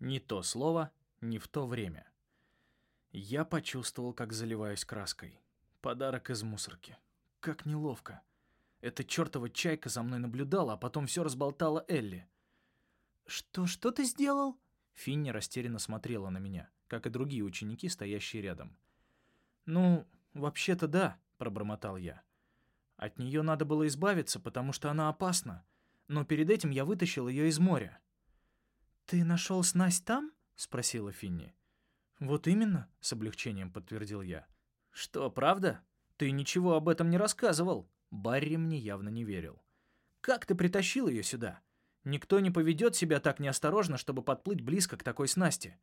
Не то слово, не в то время. Я почувствовал, как заливаюсь краской. Подарок из мусорки. Как неловко. Эта чертова чайка за мной наблюдала, а потом все разболтала Элли. «Что, что ты сделал?» Финни растерянно смотрела на меня, как и другие ученики, стоящие рядом. «Ну, вообще-то да», — пробормотал я. «От нее надо было избавиться, потому что она опасна. Но перед этим я вытащил ее из моря». «Ты нашел снасть там?» — спросила Финни. «Вот именно», — с облегчением подтвердил я. «Что, правда? Ты ничего об этом не рассказывал?» Барри мне явно не верил. «Как ты притащил ее сюда? Никто не поведет себя так неосторожно, чтобы подплыть близко к такой снасти».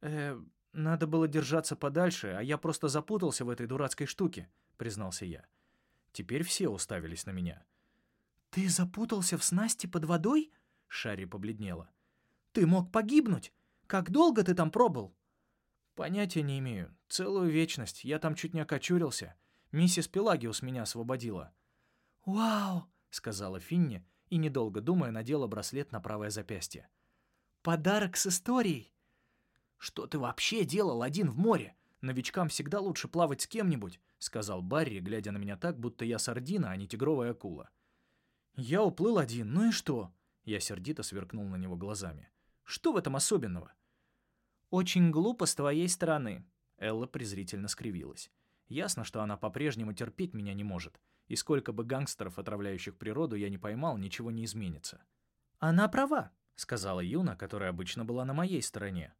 «Э, надо было держаться подальше, а я просто запутался в этой дурацкой штуке», — признался я. Теперь все уставились на меня. «Ты запутался в снасти под водой?» — Шарри побледнела. «Ты мог погибнуть. Как долго ты там пробыл?» «Понятия не имею. Целую вечность. Я там чуть не окочурился. Миссис Пелагиус меня освободила». «Вау!» — сказала Финни и, недолго думая, надела браслет на правое запястье. «Подарок с историей!» «Что ты вообще делал один в море? Новичкам всегда лучше плавать с кем-нибудь», — сказал Барри, глядя на меня так, будто я сардина, а не тигровая акула. «Я уплыл один, ну и что?» Я сердито сверкнул на него глазами. «Что в этом особенного?» «Очень глупо с твоей стороны», — Элла презрительно скривилась. Ясно, что она по-прежнему терпеть меня не может, и сколько бы гангстеров, отравляющих природу, я не поймал, ничего не изменится. «Она права», — сказала Юна, которая обычно была на моей стороне.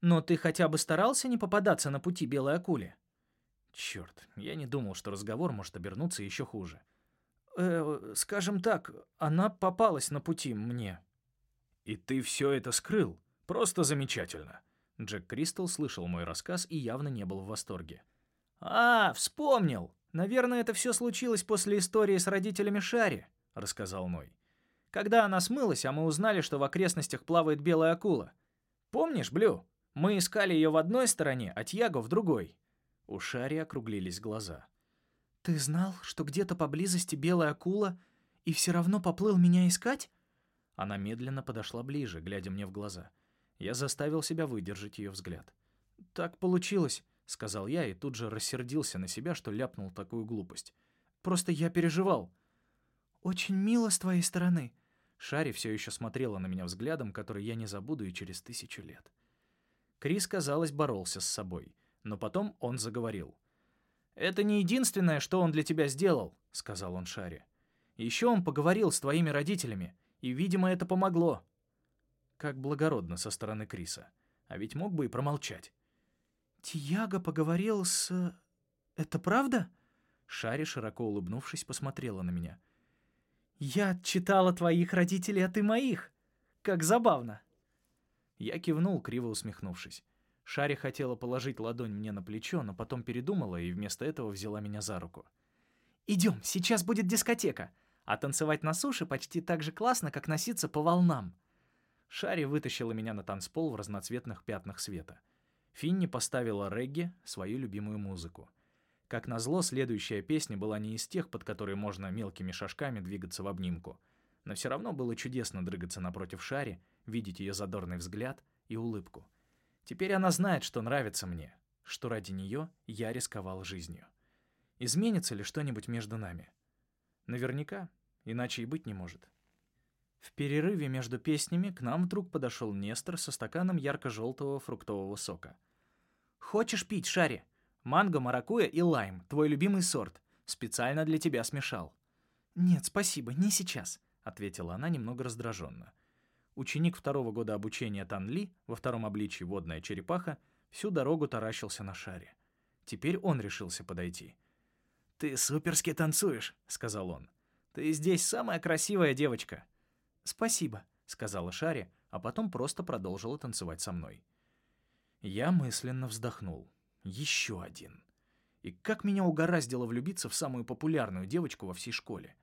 «Но ты хотя бы старался не попадаться на пути белой акуле?» Черт, я не думал, что разговор может обернуться еще хуже. «Э, скажем так, она попалась на пути мне». «И ты все это скрыл? Просто замечательно!» Джек Кристал слышал мой рассказ и явно не был в восторге. «А, вспомнил! Наверное, это все случилось после истории с родителями Шари», — рассказал Ной. «Когда она смылась, а мы узнали, что в окрестностях плавает белая акула. Помнишь, Блю? Мы искали ее в одной стороне, а Тьяго в другой». У Шари округлились глаза. «Ты знал, что где-то поблизости белая акула, и все равно поплыл меня искать?» Она медленно подошла ближе, глядя мне в глаза. Я заставил себя выдержать ее взгляд. «Так получилось сказал я и тут же рассердился на себя, что ляпнул такую глупость. Просто я переживал. Очень мило с твоей стороны. Шари все еще смотрела на меня взглядом, который я не забуду и через тысячу лет. Крис, казалось, боролся с собой, но потом он заговорил. «Это не единственное, что он для тебя сделал», — сказал он Шаре. «Еще он поговорил с твоими родителями, и, видимо, это помогло». Как благородно со стороны Криса. А ведь мог бы и промолчать. «Тияго поговорил с... Это правда?» Шари, широко улыбнувшись, посмотрела на меня. «Я читала твоих родителей, а ты моих. Как забавно!» Я кивнул, криво усмехнувшись. Шари хотела положить ладонь мне на плечо, но потом передумала и вместо этого взяла меня за руку. «Идем, сейчас будет дискотека, а танцевать на суше почти так же классно, как носиться по волнам». Шари вытащила меня на танцпол в разноцветных пятнах света. Финни поставила регги, свою любимую музыку. Как назло, следующая песня была не из тех, под которые можно мелкими шажками двигаться в обнимку. Но все равно было чудесно дрыгаться напротив Шари, видеть ее задорный взгляд и улыбку. Теперь она знает, что нравится мне, что ради нее я рисковал жизнью. Изменится ли что-нибудь между нами? Наверняка, иначе и быть не может. В перерыве между песнями к нам вдруг подошел Нестор со стаканом ярко-желтого фруктового сока — «Хочешь пить, Шари? Манго, маракуя и лайм, твой любимый сорт. Специально для тебя смешал». «Нет, спасибо, не сейчас», — ответила она немного раздраженно. Ученик второго года обучения Тан Ли, во втором обличии водная черепаха, всю дорогу таращился на шаре. Теперь он решился подойти. «Ты суперски танцуешь», — сказал он. «Ты здесь самая красивая девочка». «Спасибо», — сказала Шари, а потом просто продолжила танцевать со мной. Я мысленно вздохнул. Еще один. И как меня угораздило влюбиться в самую популярную девочку во всей школе.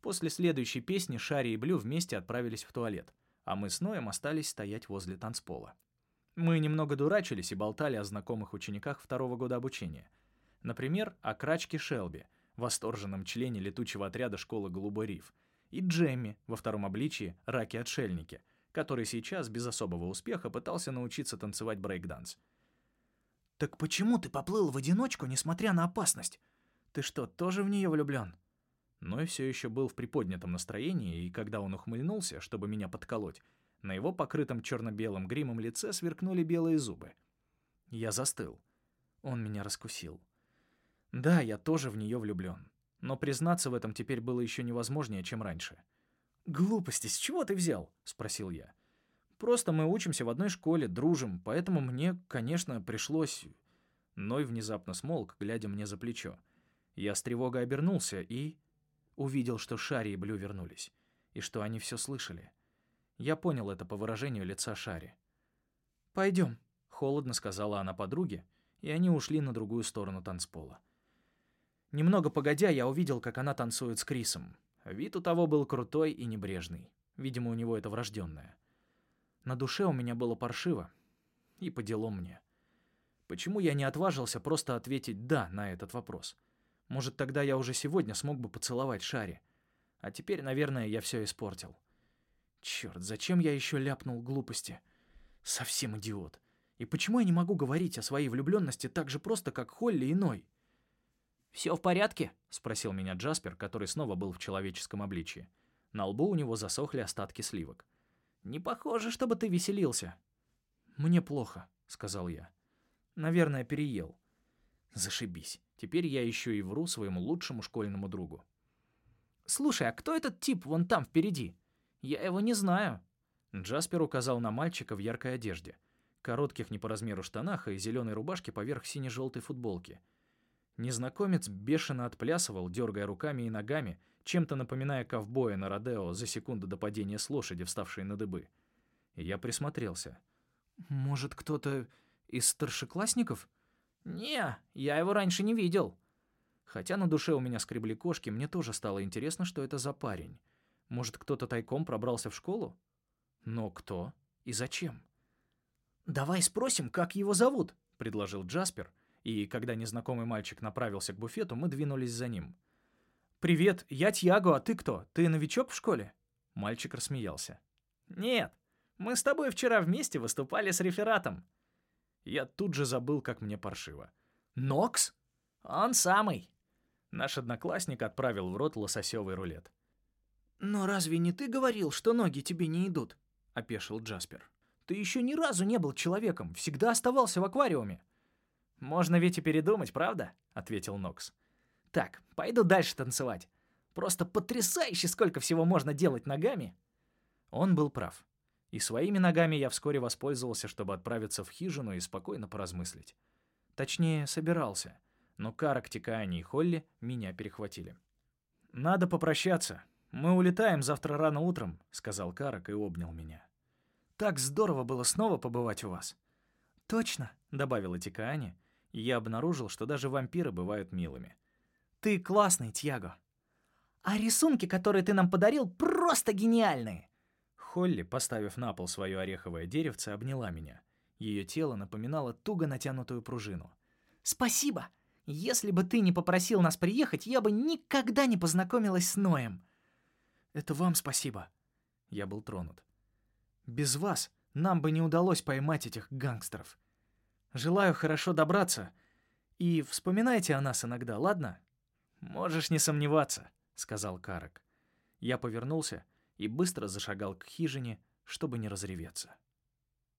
После следующей песни Шари и Блю вместе отправились в туалет, а мы с Ноем остались стоять возле танцпола. Мы немного дурачились и болтали о знакомых учениках второго года обучения. Например, о Крачке Шелби, восторженном члене летучего отряда школы «Голубой риф», и Джемми во втором обличии «Раки-отшельники», который сейчас без особого успеха пытался научиться танцевать брейкданс. «Так почему ты поплыл в одиночку, несмотря на опасность? Ты что, тоже в нее влюблен?» Ной все еще был в приподнятом настроении, и когда он ухмыльнулся, чтобы меня подколоть, на его покрытом черно-белым гримом лице сверкнули белые зубы. Я застыл. Он меня раскусил. Да, я тоже в нее влюблен. Но признаться в этом теперь было еще невозможнее, чем раньше. «Глупости, с чего ты взял?» — спросил я. «Просто мы учимся в одной школе, дружим, поэтому мне, конечно, пришлось...» Ной внезапно смолк, глядя мне за плечо. Я с тревогой обернулся и... Увидел, что Шари и Блю вернулись, и что они все слышали. Я понял это по выражению лица Шари. «Пойдем», — холодно сказала она подруге, и они ушли на другую сторону танцпола. Немного погодя, я увидел, как она танцует с Крисом. Вид у того был крутой и небрежный. Видимо, у него это врожденное. На душе у меня было паршиво. И по делам мне. Почему я не отважился просто ответить «да» на этот вопрос? Может, тогда я уже сегодня смог бы поцеловать Шари. А теперь, наверное, я все испортил. Черт, зачем я еще ляпнул глупости? Совсем идиот. И почему я не могу говорить о своей влюбленности так же просто, как Холли и Ной? «Все в порядке?» — спросил меня Джаспер, который снова был в человеческом обличии. На лбу у него засохли остатки сливок. «Не похоже, чтобы ты веселился». «Мне плохо», — сказал я. «Наверное, переел». Зашибись. Теперь я еще и вру своему лучшему школьному другу. «Слушай, а кто этот тип вон там впереди?» Я его не знаю». Джаспер указал на мальчика в яркой одежде, коротких не по размеру штанах и зеленой рубашке поверх сине-желтой футболки. Незнакомец бешено отплясывал, дергая руками и ногами, чем-то напоминая ковбоя на Родео за секунду до падения с лошади, вставшей на дыбы. Я присмотрелся. «Может, кто-то из старшеклассников?» «Не, я его раньше не видел». Хотя на душе у меня скребли кошки, мне тоже стало интересно, что это за парень. Может, кто-то тайком пробрался в школу? Но кто и зачем? «Давай спросим, как его зовут», — предложил Джаспер, и когда незнакомый мальчик направился к буфету, мы двинулись за ним. «Привет, я Тьяго, а ты кто? Ты новичок в школе?» Мальчик рассмеялся. «Нет, мы с тобой вчера вместе выступали с рефератом». Я тут же забыл, как мне паршиво. «Нокс? Он самый». Наш одноклассник отправил в рот лососевый рулет. «Но разве не ты говорил, что ноги тебе не идут?» — опешил Джаспер. «Ты еще ни разу не был человеком, всегда оставался в аквариуме». «Можно ведь и передумать, правда?» — ответил Нокс. «Так, пойду дальше танцевать. Просто потрясающе, сколько всего можно делать ногами!» Он был прав. И своими ногами я вскоре воспользовался, чтобы отправиться в хижину и спокойно поразмыслить. Точнее, собирался. Но Карак, Тикаани и Холли меня перехватили. «Надо попрощаться», «Мы улетаем завтра рано утром», — сказал Карак и обнял меня. «Так здорово было снова побывать у вас». «Точно», — добавила Тикаани, и я обнаружил, что даже вампиры бывают милыми. «Ты классный, Тьяго». «А рисунки, которые ты нам подарил, просто гениальные!» Холли, поставив на пол свое ореховое деревце, обняла меня. Ее тело напоминало туго натянутую пружину. «Спасибо! Если бы ты не попросил нас приехать, я бы никогда не познакомилась с Ноем!» Это вам спасибо. Я был тронут. Без вас нам бы не удалось поймать этих гангстеров. Желаю хорошо добраться. И вспоминайте о нас иногда, ладно? Можешь не сомневаться, сказал Карак. Я повернулся и быстро зашагал к хижине, чтобы не разреветься.